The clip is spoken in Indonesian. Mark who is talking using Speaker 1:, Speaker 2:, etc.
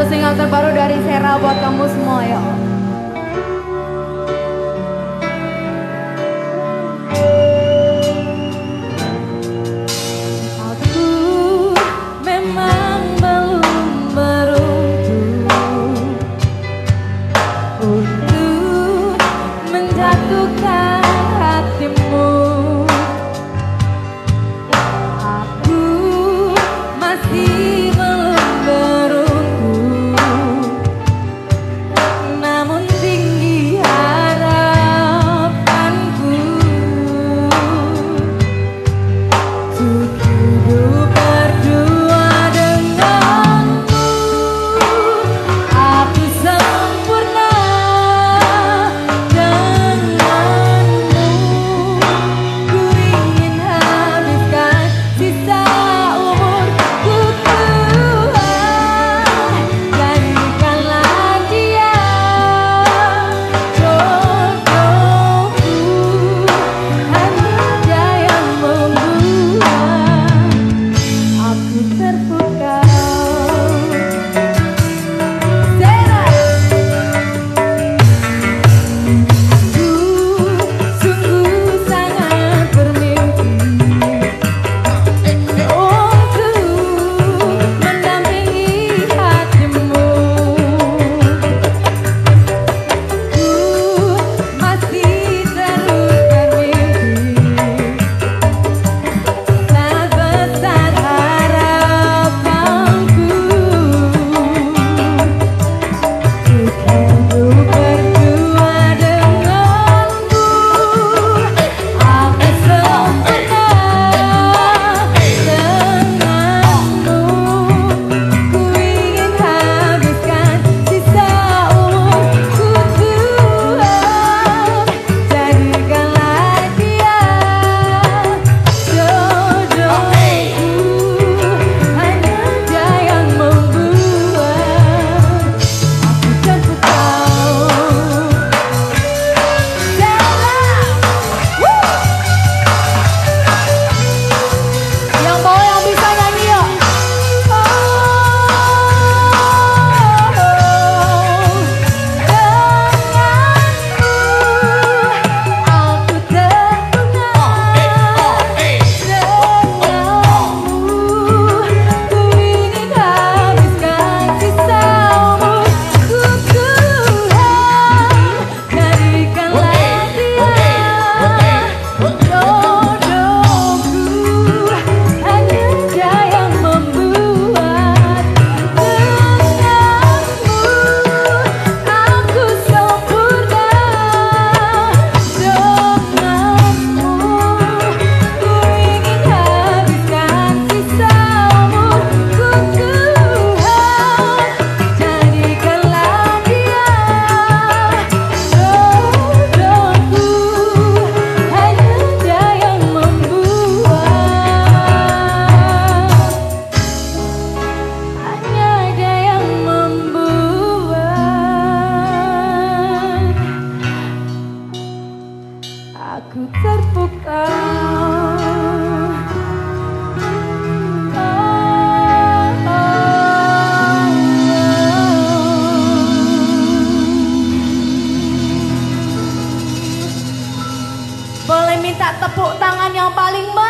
Speaker 1: Satu single terbaru dari Sera buat kamu semua ya.
Speaker 2: Aku masih aku terpukau Boleh minta tepuk tangan yang paling meriah